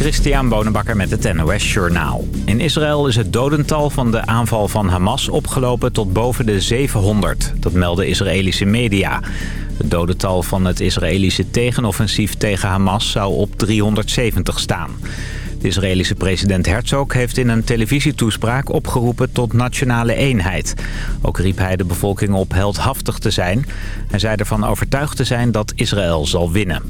Christian Bonenbakker met het NOS Journaal. In Israël is het dodental van de aanval van Hamas opgelopen tot boven de 700. Dat melden Israëlische media. Het dodental van het Israëlische tegenoffensief tegen Hamas zou op 370 staan. De Israëlische president Herzog heeft in een televisietoespraak opgeroepen tot nationale eenheid. Ook riep hij de bevolking op heldhaftig te zijn. Hij zei ervan overtuigd te zijn dat Israël zal winnen.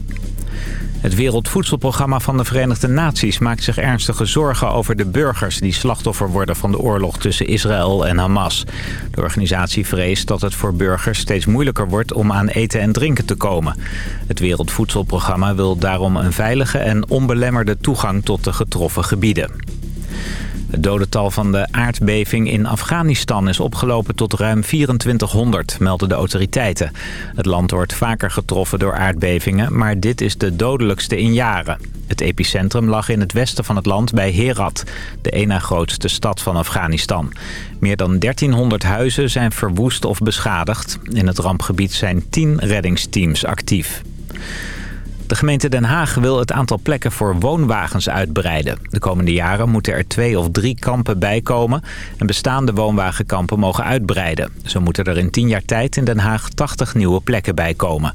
Het Wereldvoedselprogramma van de Verenigde Naties maakt zich ernstige zorgen over de burgers die slachtoffer worden van de oorlog tussen Israël en Hamas. De organisatie vreest dat het voor burgers steeds moeilijker wordt om aan eten en drinken te komen. Het Wereldvoedselprogramma wil daarom een veilige en onbelemmerde toegang tot de getroffen gebieden. Het dodental van de aardbeving in Afghanistan is opgelopen tot ruim 2400, melden de autoriteiten. Het land wordt vaker getroffen door aardbevingen, maar dit is de dodelijkste in jaren. Het epicentrum lag in het westen van het land bij Herat, de ena grootste stad van Afghanistan. Meer dan 1300 huizen zijn verwoest of beschadigd. In het rampgebied zijn 10 reddingsteams actief. De gemeente Den Haag wil het aantal plekken voor woonwagens uitbreiden. De komende jaren moeten er twee of drie kampen bijkomen... en bestaande woonwagenkampen mogen uitbreiden. Zo moeten er in tien jaar tijd in Den Haag 80 nieuwe plekken bijkomen.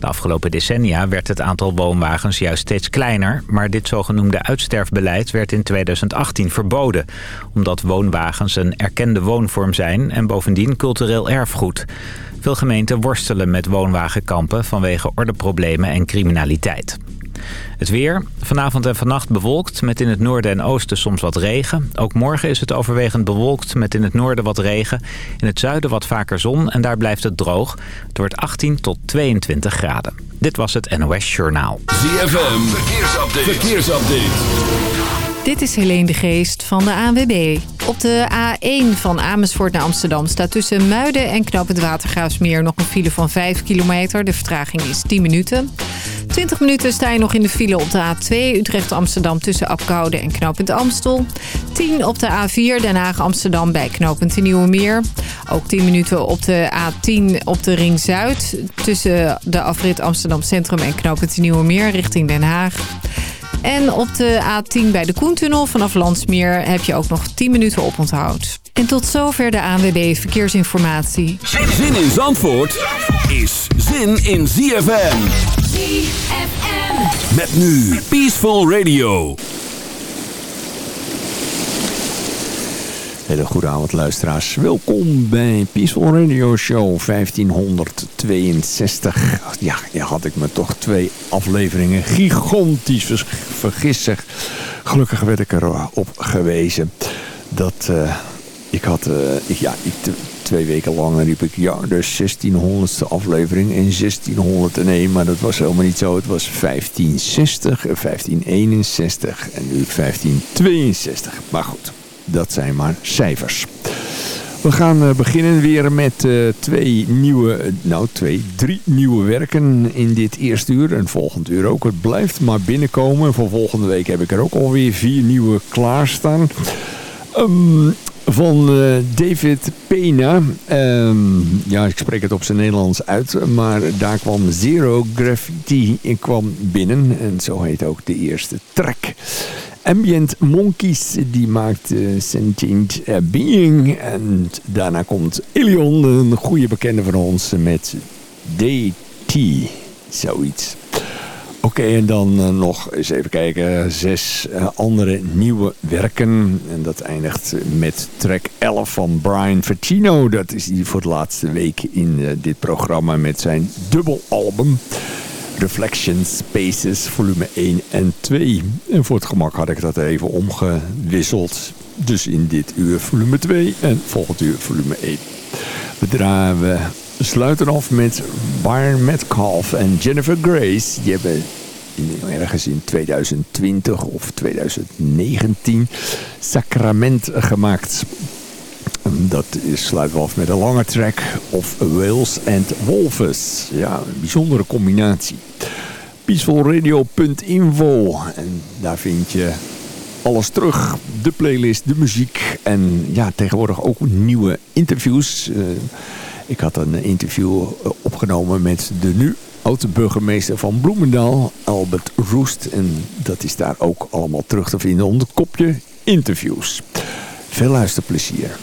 De afgelopen decennia werd het aantal woonwagens juist steeds kleiner... maar dit zogenoemde uitsterfbeleid werd in 2018 verboden... omdat woonwagens een erkende woonvorm zijn en bovendien cultureel erfgoed. Veel gemeenten worstelen met woonwagenkampen vanwege ordeproblemen en criminaliteit. Het weer. Vanavond en vannacht bewolkt met in het noorden en oosten soms wat regen. Ook morgen is het overwegend bewolkt met in het noorden wat regen. In het zuiden wat vaker zon en daar blijft het droog. Het wordt 18 tot 22 graden. Dit was het NOS Journaal. ZFM. Verkeersupdate. Verkeersupdate. Dit is Helene de Geest van de ANWB. Op de A1 van Amersfoort naar Amsterdam staat tussen Muiden en Knap het Watergraafsmeer nog een file van 5 kilometer. De vertraging is 10 minuten. 20 minuten sta je nog in de file op de A2 Utrecht-Amsterdam tussen Apkoude en Knooppunt Amstel. 10 op de A4 Den Haag-Amsterdam bij Knooppunt Nieuwe Meer. Ook 10 minuten op de A10 op de Ring Zuid tussen de afrit Amsterdam Centrum en Knooppunt Nieuwe Meer richting Den Haag. En op de A10 bij de Koentunnel vanaf Landsmeer heb je ook nog 10 minuten oponthoud. En tot zover de ANWB Verkeersinformatie. Zin in Zandvoort is zin in ZFM. ZFM. Met nu Peaceful Radio. Hele goede avond luisteraars. Welkom bij Peaceful Radio Show 1562. Ja, ja had ik me toch twee afleveringen gigantisch vergist zeg. Gelukkig werd ik erop gewezen dat uh, ik had... Uh, ik, ja, ik, twee weken lang riep ik ja, de 1600ste aflevering in 1601. Maar dat was helemaal niet zo. Het was 1560, 1561 en nu 1562. Maar goed dat zijn maar cijfers. We gaan uh, beginnen weer met uh, twee nieuwe, nou twee, drie nieuwe werken in dit eerste uur. En volgend uur ook. Het blijft maar binnenkomen. Voor volgende week heb ik er ook alweer vier nieuwe klaarstaan. Um, van uh, David Pena. Um, ja, ik spreek het op zijn Nederlands uit. Maar daar kwam Zero Graffiti in kwam binnen. En zo heet ook de eerste track. Ambient Monkeys, die maakt uh, Sentient Being. En daarna komt Ilion, een goede bekende van ons, met DT. Zoiets. Oké, en dan uh, nog eens even kijken. Zes uh, andere nieuwe werken. En dat eindigt met track 11 van Brian Fertino. Dat is die voor de laatste week in uh, dit programma met zijn dubbelalbum. Reflection Spaces volume 1 en 2. En voor het gemak had ik dat even omgewisseld. Dus in dit uur volume 2 en volgend uur volume 1. We we sluiten af met Byron Metcalf en Jennifer Grace. Die hebben ergens in 2020 of 2019 Sacrament gemaakt. Dat sluiten we af met een lange track of Wales and Wolves. Ja, een bijzondere combinatie. Peacefulradio.info En daar vind je alles terug. De playlist, de muziek en ja, tegenwoordig ook nieuwe interviews. Uh, ik had een interview opgenomen met de nu oud-burgemeester van Bloemendaal, Albert Roest. En dat is daar ook allemaal terug te vinden onder kopje interviews. Veel luisterplezier.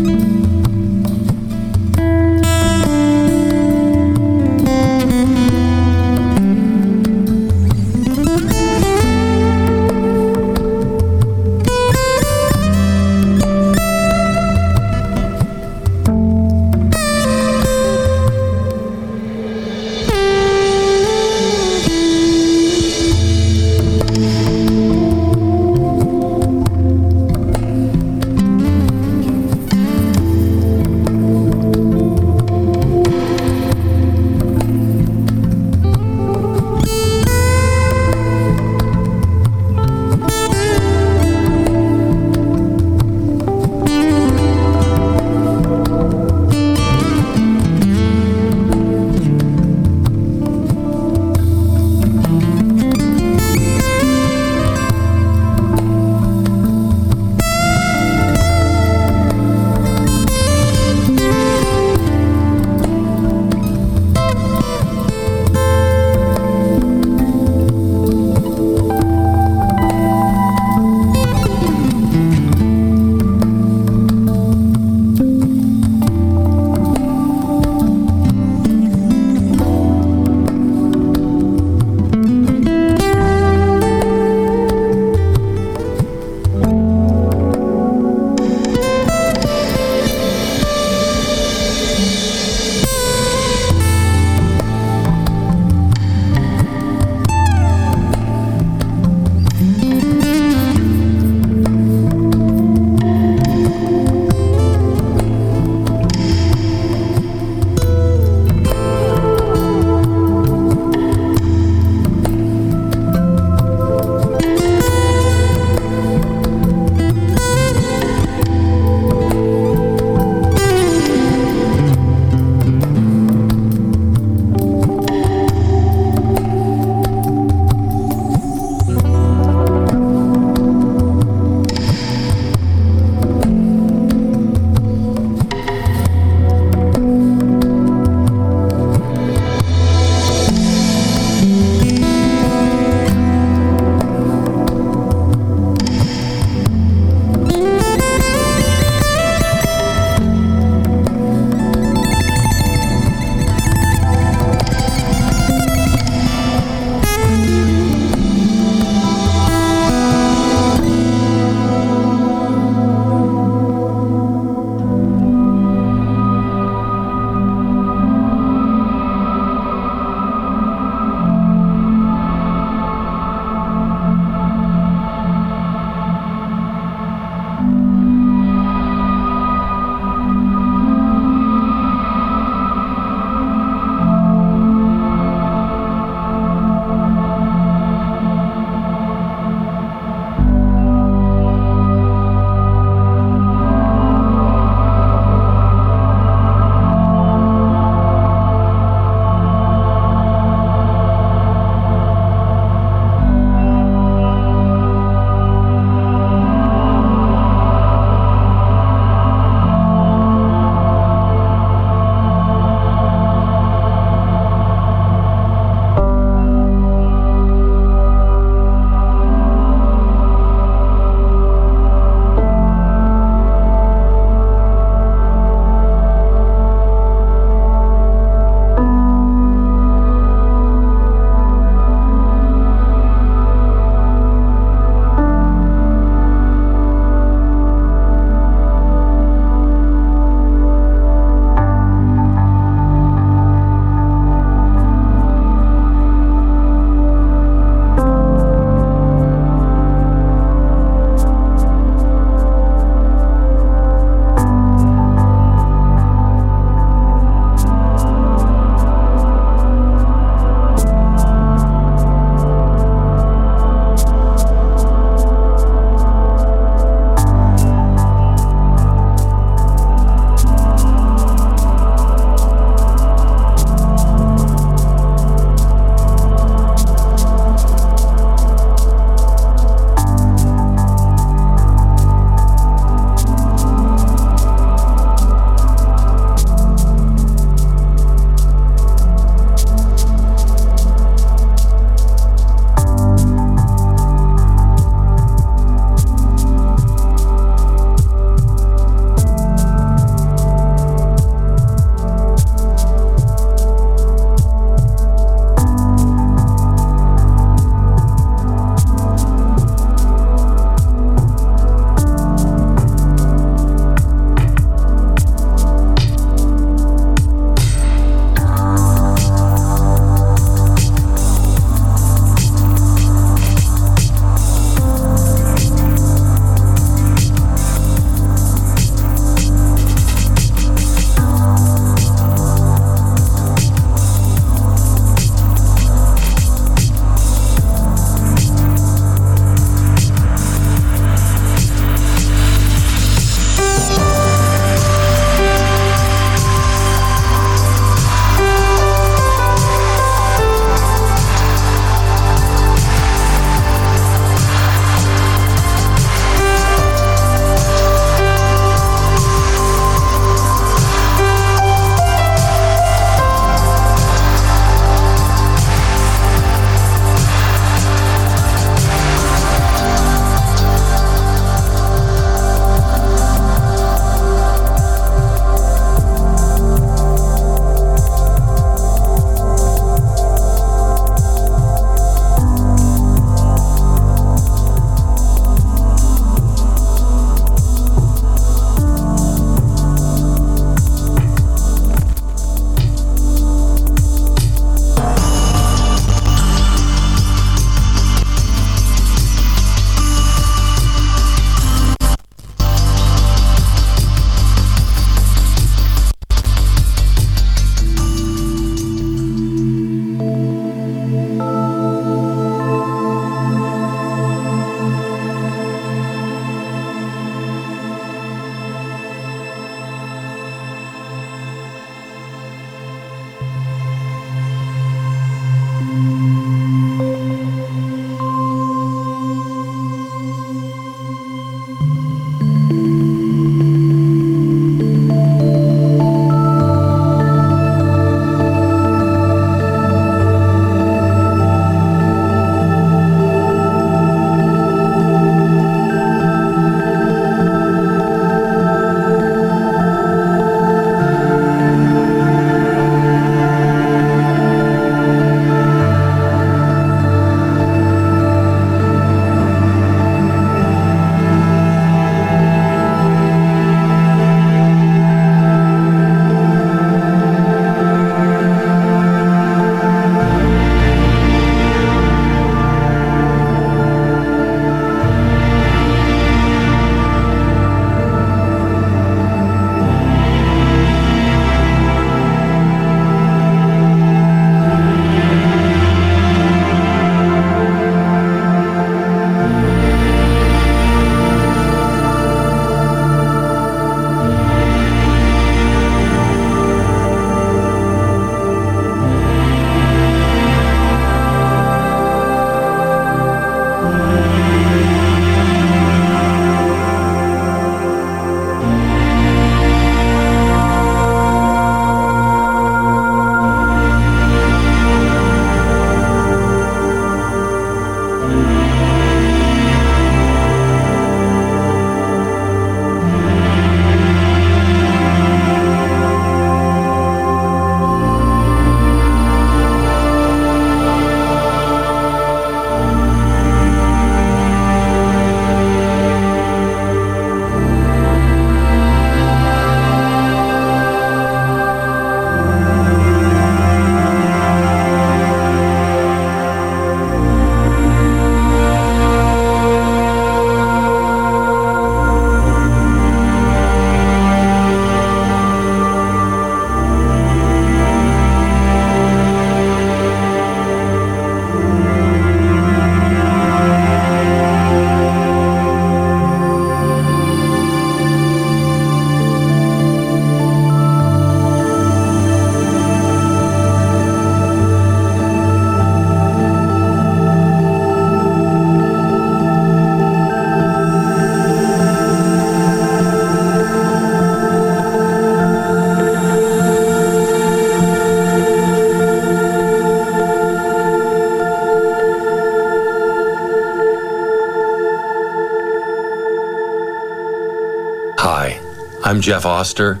Hi, I'm Jeff Oster.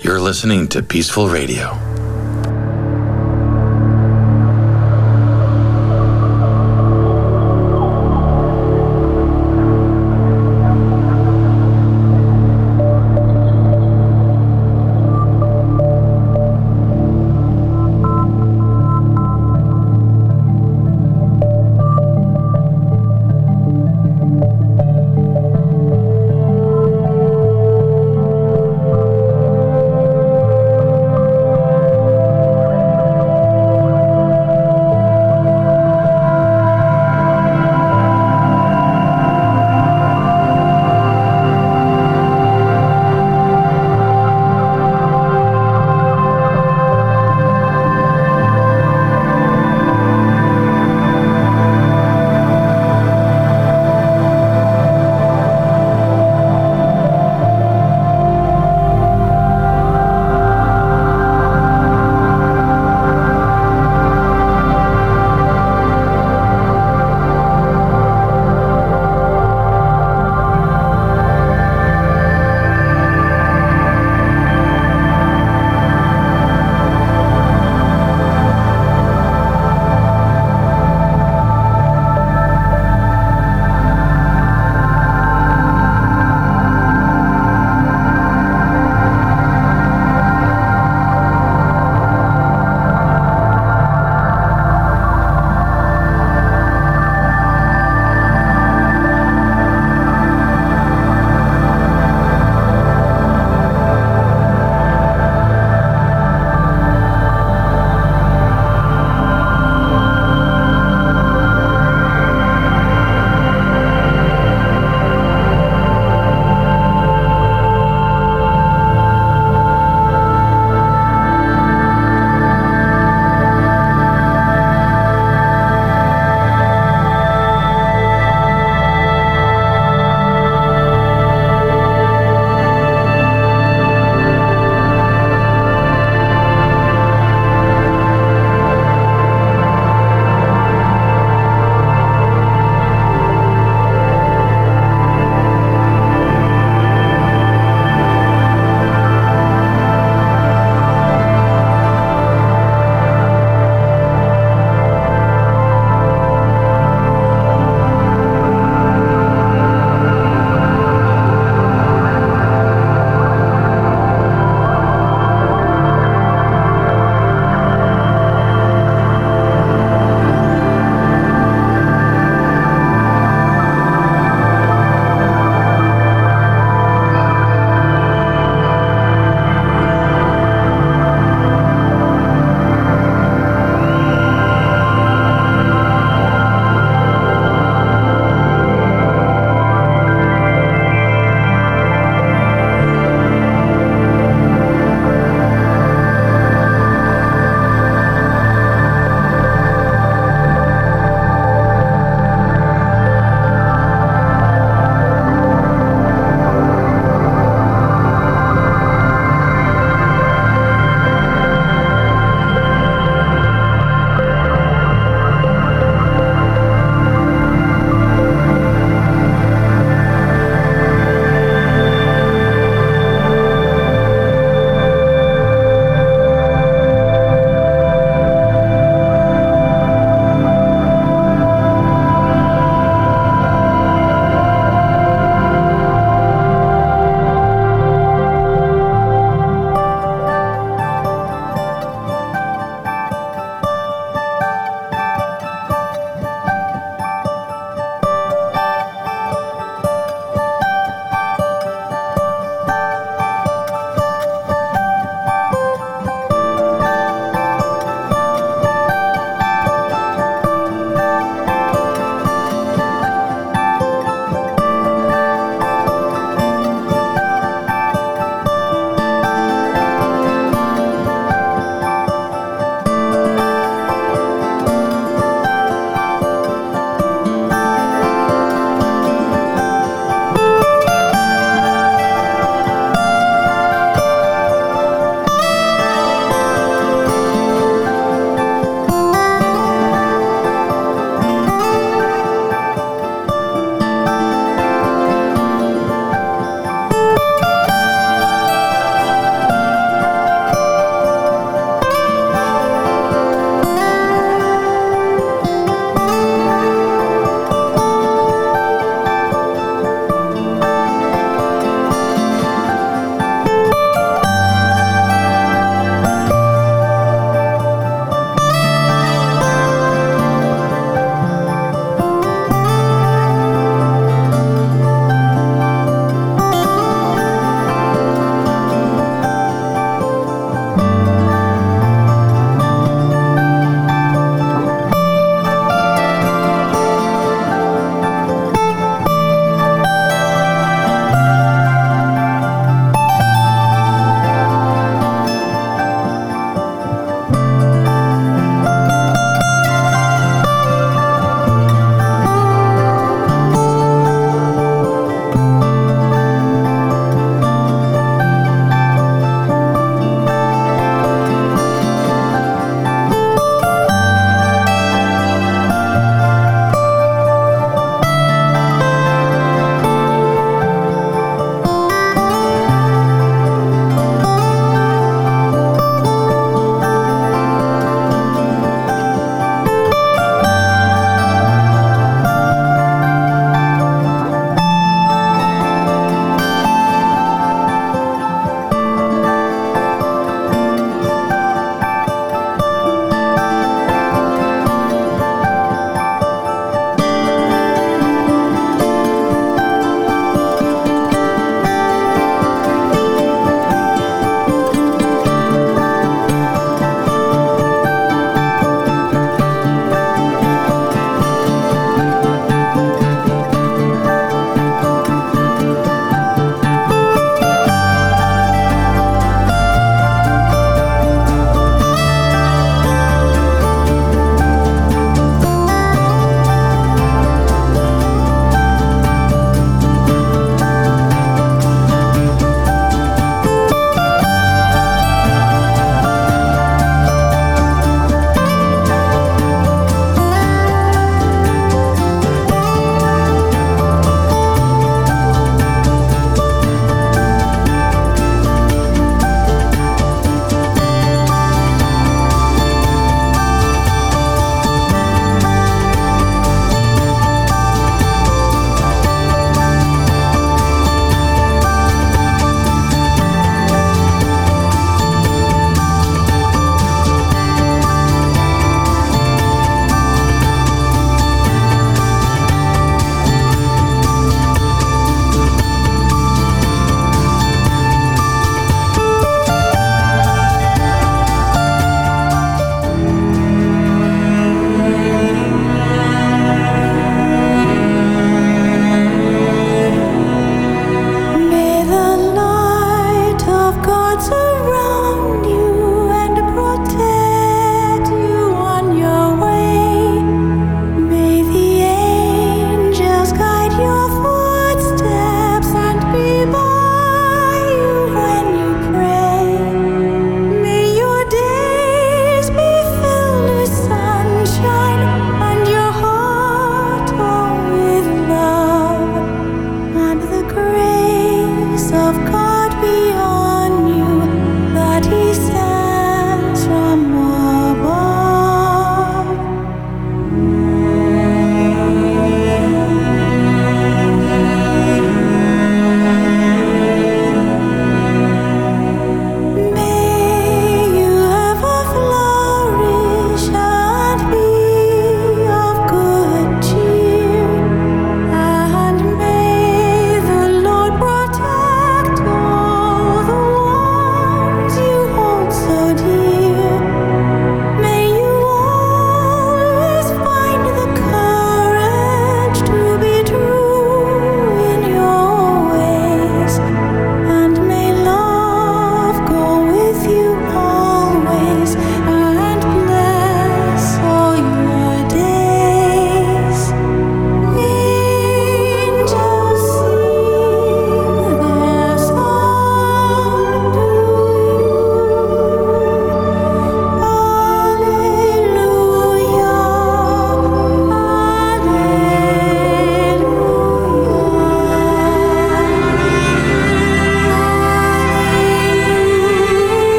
You're listening to Peaceful Radio.